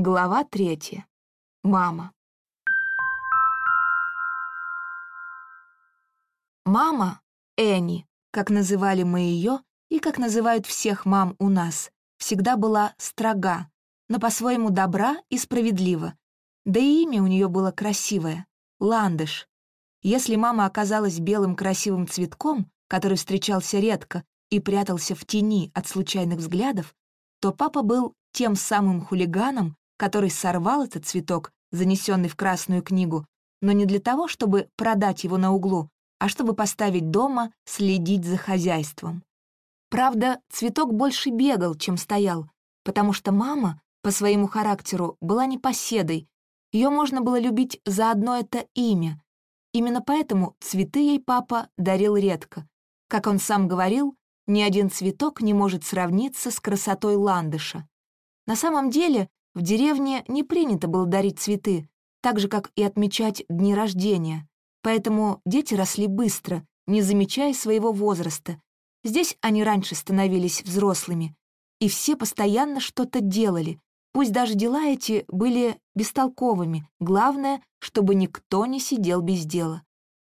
Глава третья. Мама. Мама, Энни, как называли мы ее и как называют всех мам у нас, всегда была строга, но по-своему добра и справедлива. Да и имя у нее было красивое — Ландыш. Если мама оказалась белым красивым цветком, который встречался редко и прятался в тени от случайных взглядов, то папа был тем самым хулиганом, который сорвал этот цветок, занесенный в Красную книгу, но не для того, чтобы продать его на углу, а чтобы поставить дома, следить за хозяйством. Правда, цветок больше бегал, чем стоял, потому что мама по своему характеру была непоседой, ее можно было любить за одно это имя. Именно поэтому цветы ей папа дарил редко. Как он сам говорил, ни один цветок не может сравниться с красотой ландыша. На самом деле, в деревне не принято было дарить цветы, так же, как и отмечать дни рождения, поэтому дети росли быстро, не замечая своего возраста. Здесь они раньше становились взрослыми, и все постоянно что-то делали, пусть даже дела эти были бестолковыми, главное, чтобы никто не сидел без дела.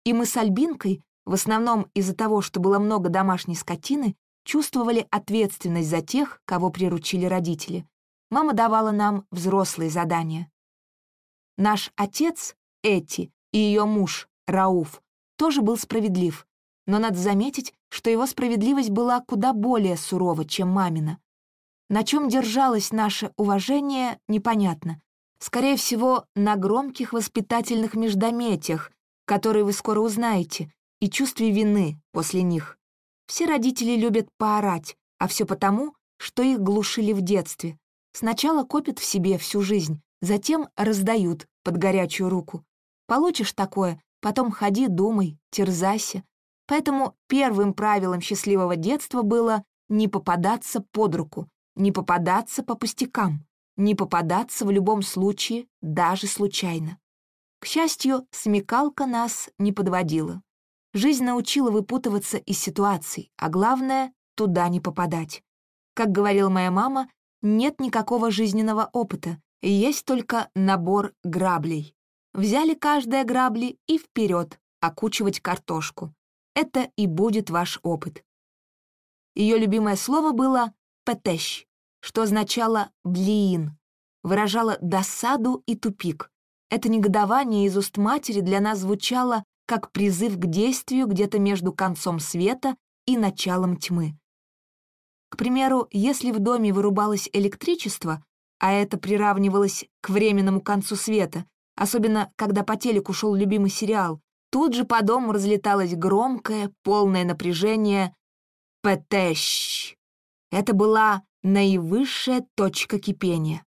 И мы с Альбинкой в основном из-за того, что было много домашней скотины, чувствовали ответственность за тех, кого приручили родители. Мама давала нам взрослые задания. Наш отец, Эти, и ее муж, Рауф, тоже был справедлив, но надо заметить, что его справедливость была куда более сурова, чем мамина. На чем держалось наше уважение, непонятно. Скорее всего, на громких воспитательных междометиях, которые вы скоро узнаете, и чувстве вины после них. Все родители любят поорать, а все потому, что их глушили в детстве. Сначала копят в себе всю жизнь, затем раздают под горячую руку. Получишь такое, потом ходи, думай, терзайся. Поэтому первым правилом счастливого детства было не попадаться под руку, не попадаться по пустякам, не попадаться в любом случае, даже случайно. К счастью, смекалка нас не подводила. Жизнь научила выпутываться из ситуаций, а главное — туда не попадать. Как говорила моя мама, нет никакого жизненного опыта, есть только набор граблей. Взяли каждое грабли и вперед окучивать картошку. Это и будет ваш опыт. Ее любимое слово было «петещ», что означало «блин», выражало досаду и тупик. Это негодование из уст матери для нас звучало как призыв к действию где-то между концом света и началом тьмы. К примеру, если в доме вырубалось электричество, а это приравнивалось к временному концу света, особенно когда по телеку шел любимый сериал, тут же по дому разлеталось громкое, полное напряжение «Пэтэщ». Это была наивысшая точка кипения.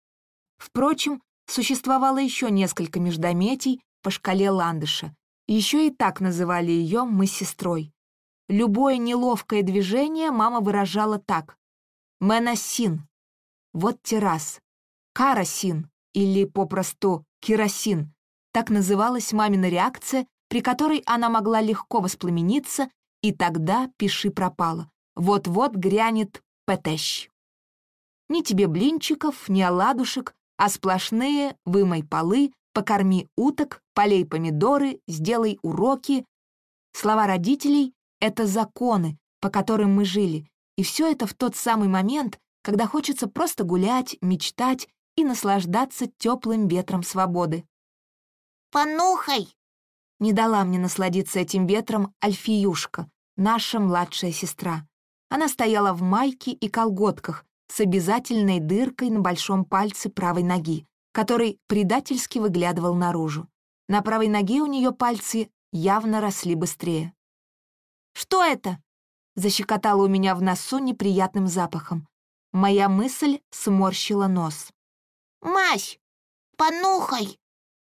Впрочем, существовало еще несколько междометий по шкале Ландыша, еще и так называли ее мы сестрой. Любое неловкое движение мама выражала так. «Меносин» — вот террас, «карасин» или попросту «керосин» — так называлась мамина реакция, при которой она могла легко воспламениться, и тогда пиши пропало. Вот-вот грянет пэтэщ. Ни тебе блинчиков, ни оладушек, а сплошные «вымой полы», «покорми уток», «полей помидоры», «сделай уроки». Слова родителей — это законы, по которым мы жили, и все это в тот самый момент, когда хочется просто гулять, мечтать и наслаждаться теплым ветром свободы. «Понухай!» Не дала мне насладиться этим ветром Альфиюшка, наша младшая сестра. Она стояла в майке и колготках с обязательной дыркой на большом пальце правой ноги который предательски выглядывал наружу. На правой ноге у нее пальцы явно росли быстрее. «Что это?» — защекотало у меня в носу неприятным запахом. Моя мысль сморщила нос. «Мась, понюхай!»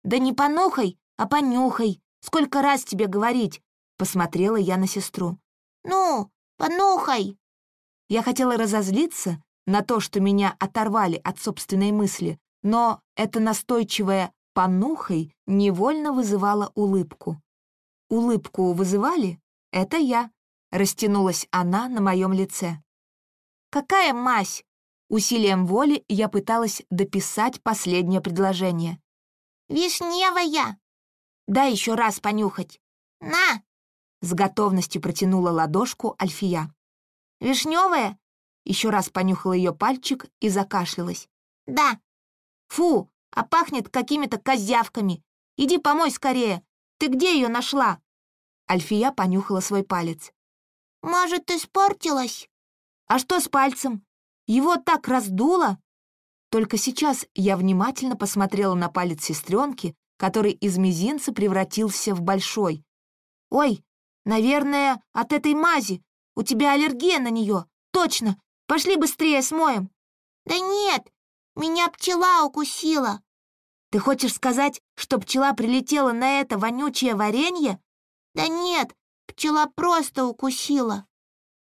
«Да не понюхай, а понюхай! Сколько раз тебе говорить?» Посмотрела я на сестру. «Ну, понюхай!» Я хотела разозлиться на то, что меня оторвали от собственной мысли, но это настойчивое «понухай» невольно вызывало улыбку. Улыбку вызывали? Это я. Растянулась она на моем лице. «Какая мазь? Усилием воли я пыталась дописать последнее предложение. Вишневая. «Дай еще раз понюхать». На, С готовностью протянула ладошку Альфия. «Вишневая?» Еще раз понюхала ее пальчик и закашлялась. да. «Фу, а пахнет какими-то козявками. Иди помой скорее. Ты где ее нашла?» Альфия понюхала свой палец. Может, испортилась? «А что с пальцем? Его так раздуло?» Только сейчас я внимательно посмотрела на палец сестренки, который из мизинца превратился в большой. «Ой, наверное, от этой мази. У тебя аллергия на нее. Точно. Пошли быстрее смоем». Да нет, меня пчела укусила. «Ты хочешь сказать, что пчела прилетела на это вонючее варенье?» Да нет, пчела просто укусила.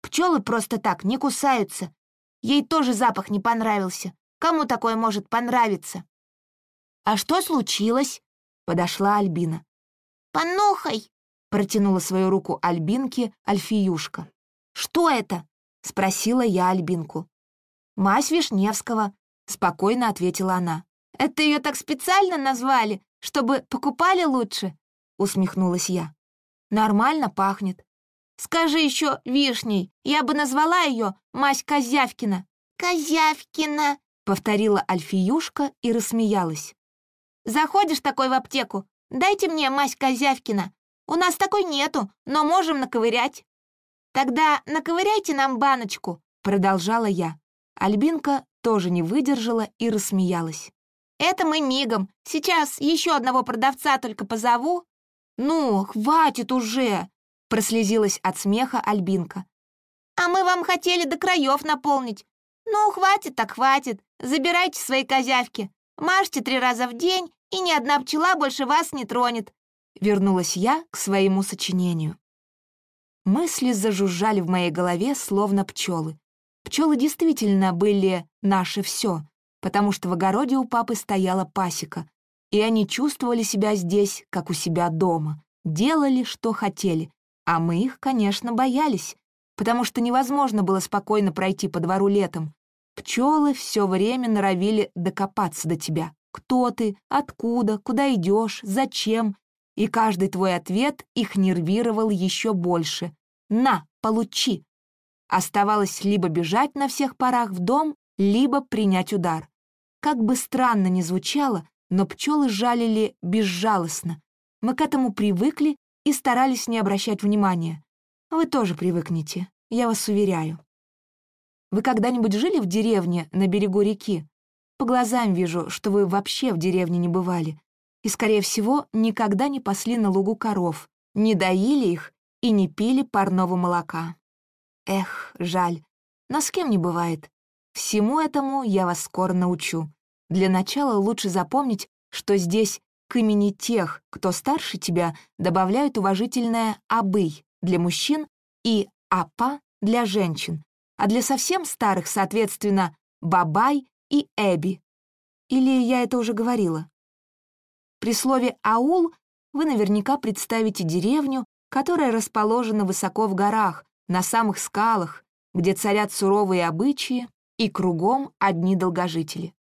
Пчелы просто так не кусаются. Ей тоже запах не понравился. Кому такое может понравиться? «А что случилось?» — подошла Альбина. Понюхай. Протянула свою руку Альбинке Альфиюшка. «Что это?» — спросила я Альбинку. «Мазь Вишневского», — спокойно ответила она. «Это ее так специально назвали, чтобы покупали лучше?» — усмехнулась я. «Нормально пахнет. Скажи еще вишней, я бы назвала ее мазь Козявкина», Козявкина. — повторила Альфиюшка и рассмеялась. «Заходишь такой в аптеку, дайте мне мазь Козявкина. У нас такой нету, но можем наковырять». «Тогда наковыряйте нам баночку», — продолжала я. Альбинка тоже не выдержала и рассмеялась. «Это мы мигом. Сейчас еще одного продавца только позову». «Ну, хватит уже!» — прослезилась от смеха Альбинка. «А мы вам хотели до краев наполнить. Ну, хватит так хватит. Забирайте свои козявки. Мажьте три раза в день, и ни одна пчела больше вас не тронет». Вернулась я к своему сочинению. Мысли зажужжали в моей голове, словно пчелы. Пчелы действительно были наше все, потому что в огороде у папы стояла пасека, и они чувствовали себя здесь, как у себя дома, делали, что хотели, а мы их, конечно, боялись, потому что невозможно было спокойно пройти по двору летом. Пчелы все время норовили докопаться до тебя. Кто ты, откуда, куда идешь, зачем? И каждый твой ответ их нервировал еще больше. «На, получи!» Оставалось либо бежать на всех парах в дом, либо принять удар. Как бы странно ни звучало, но пчелы жалили безжалостно. Мы к этому привыкли и старались не обращать внимания. Вы тоже привыкнете, я вас уверяю. Вы когда-нибудь жили в деревне на берегу реки? По глазам вижу, что вы вообще в деревне не бывали. И, скорее всего, никогда не пасли на лугу коров, не доили их и не пили парного молока. Эх, жаль, но с кем не бывает. Всему этому я вас скоро научу. Для начала лучше запомнить, что здесь к имени тех, кто старше тебя, добавляют уважительное «абый» для мужчин и «апа» для женщин, а для совсем старых, соответственно, «бабай» и «эби». Или я это уже говорила? При слове «аул» вы наверняка представите деревню, которая расположена высоко в горах, на самых скалах, где царят суровые обычаи и кругом одни долгожители.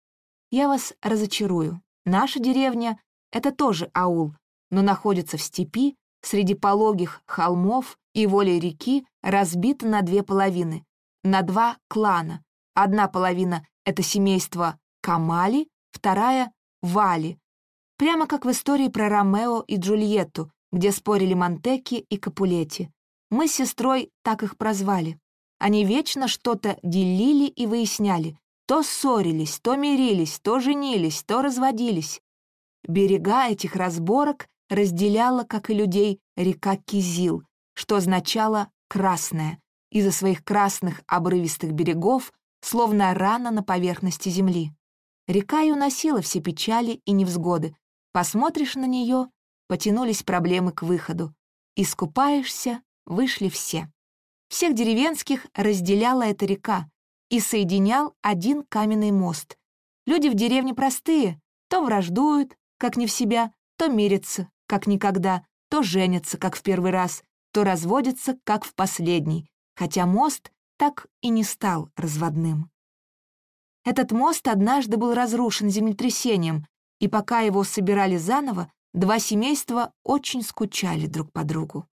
Я вас разочарую. Наша деревня — это тоже аул, но находится в степи, среди пологих холмов и волей реки разбита на две половины, на два клана. Одна половина — это семейство Камали, вторая — Вали. Прямо как в истории про Ромео и Джульетту, где спорили Монтеки и Капулетти. Мы с сестрой так их прозвали. Они вечно что-то делили и выясняли. То ссорились, то мирились, то женились, то разводились. Берега этих разборок разделяла, как и людей, река Кизил, что означало «красная», из-за своих красных обрывистых берегов, словно рана на поверхности земли. Река и уносила все печали и невзгоды. Посмотришь на нее, потянулись проблемы к выходу. Искупаешься, вышли все. Всех деревенских разделяла эта река и соединял один каменный мост. Люди в деревне простые, то враждуют, как не в себя, то мирятся, как никогда, то женятся, как в первый раз, то разводятся, как в последний, хотя мост так и не стал разводным. Этот мост однажды был разрушен землетрясением, и пока его собирали заново, два семейства очень скучали друг по другу.